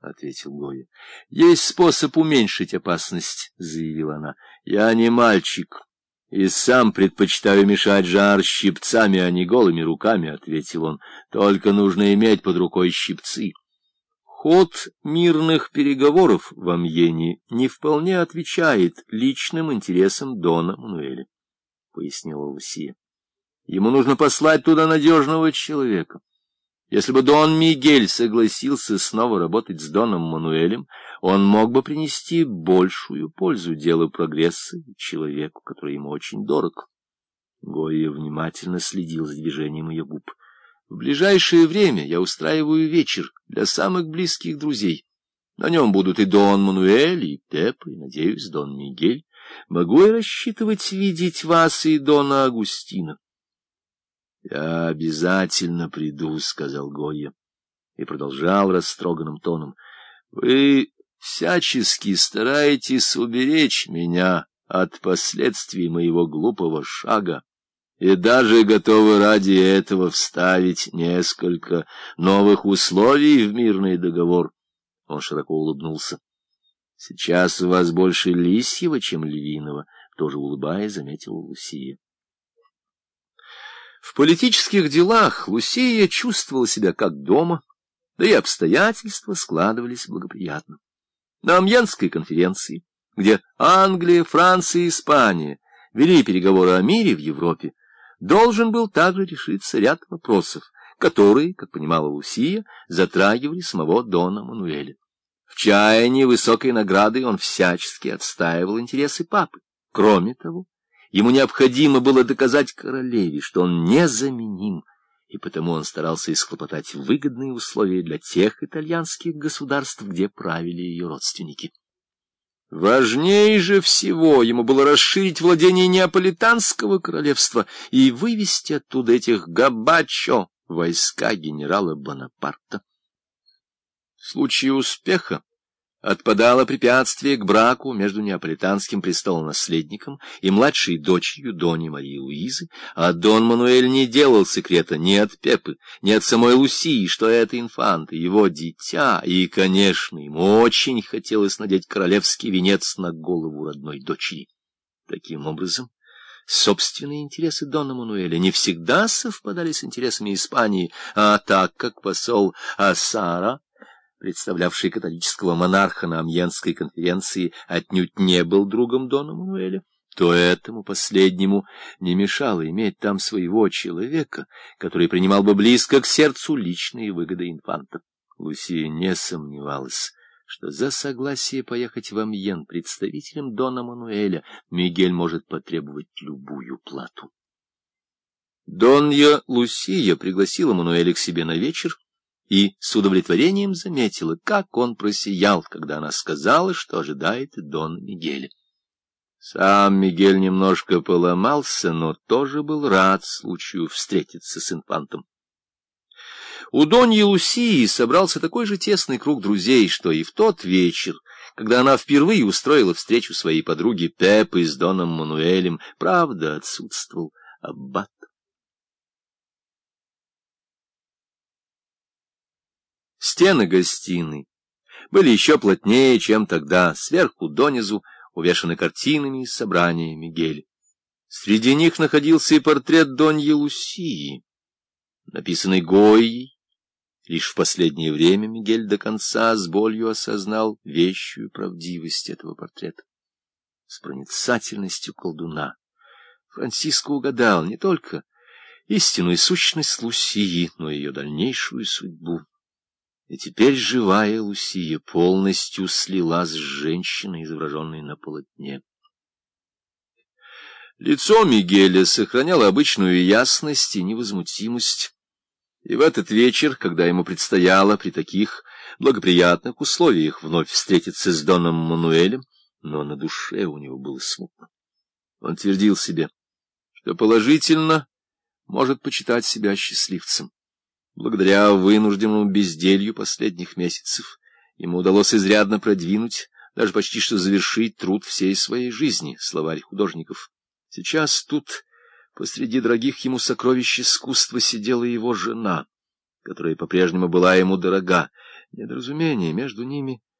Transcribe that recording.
— ответил Гоя. — Есть способ уменьшить опасность, — заявила она. — Я не мальчик, и сам предпочитаю мешать жар щипцами, а не голыми руками, — ответил он. — Только нужно иметь под рукой щипцы. Ход мирных переговоров в Амьене не вполне отвечает личным интересам Дона Мануэля, — пояснила Лусия. Ему нужно послать туда надежного человека. Если бы Дон Мигель согласился снова работать с Доном Мануэлем, он мог бы принести большую пользу делу прогресса и человеку, который ему очень дорог. Гоя внимательно следил за движением ее губ. В ближайшее время я устраиваю вечер для самых близких друзей. На нем будут и Дон Мануэль, и Пепа, и, надеюсь, Дон Мигель. Могу я рассчитывать видеть вас и Дона Агустина? — Я обязательно приду, — сказал Гойя, и продолжал растроганным тоном. — Вы всячески стараетесь уберечь меня от последствий моего глупого шага, и даже готовы ради этого вставить несколько новых условий в мирный договор. Он широко улыбнулся. — Сейчас у вас больше лисьего, чем львиного, — тоже улыбаясь, заметила Лусия. В политических делах Лусия чувствовала себя как дома, да и обстоятельства складывались благоприятно. На Амьенской конференции, где Англия, Франция и Испания вели переговоры о мире в Европе, должен был также решиться ряд вопросов, которые, как понимала Лусия, затрагивали самого Дона Мануэля. В чаянии высокой награды он всячески отстаивал интересы папы. Кроме того, Ему необходимо было доказать королеве, что он незаменим, и потому он старался исхлопотать выгодные условия для тех итальянских государств, где правили ее родственники. Важнее же всего ему было расширить владение Неаполитанского королевства и вывести оттуда этих габачо, войска генерала Бонапарта. В случае успеха отпадало препятствие к браку между неаполитанским престолонаследником и младшей дочерью Дони Марии Луизы, а Дон Мануэль не делал секрета ни от Пепы, ни от самой Лусии, что это инфанта, его дитя, и, конечно, ему очень хотелось надеть королевский венец на голову родной дочери. Таким образом, собственные интересы Дона Мануэля не всегда совпадали с интересами Испании, а так как посол Асара представлявший католического монарха на Амьенской конференции, отнюдь не был другом Дона Мануэля, то этому последнему не мешало иметь там своего человека, который принимал бы близко к сердцу личные выгоды инфанта. Лусия не сомневалась, что за согласие поехать в Амьен представителем Дона Мануэля Мигель может потребовать любую плату. Донья Лусия пригласила Мануэля к себе на вечер, и с удовлетворением заметила, как он просиял, когда она сказала, что ожидает Дон Мигеля. Сам Мигель немножко поломался, но тоже был рад случаю встретиться с инфантом. У Доньи Лусии собрался такой же тесный круг друзей, что и в тот вечер, когда она впервые устроила встречу своей подруги Пепы с Доном Мануэлем, правда, отсутствовал аббат. Стены гостиной были еще плотнее, чем тогда, сверху донизу, увешаны картинами и собраниями Мигеля. Среди них находился и портрет Доньи Лусии, написанный Гойей. Лишь в последнее время Мигель до конца с болью осознал вещую правдивость этого портрета. С проницательностью колдуна Франциско угадал не только истинную сущность Лусии, но и ее дальнейшую судьбу. И теперь живая Лусия полностью слилась с женщиной, изображенной на полотне. Лицо Мигеля сохраняло обычную ясность и невозмутимость. И в этот вечер, когда ему предстояло при таких благоприятных условиях вновь встретиться с Доном Мануэлем, но на душе у него было смутно. Он твердил себе, что положительно может почитать себя счастливцем. Благодаря вынужденному безделью последних месяцев ему удалось изрядно продвинуть, даже почти что завершить труд всей своей жизни, словарь художников. Сейчас тут, посреди дорогих ему сокровищ искусства, сидела его жена, которая по-прежнему была ему дорога, недоразумение между ними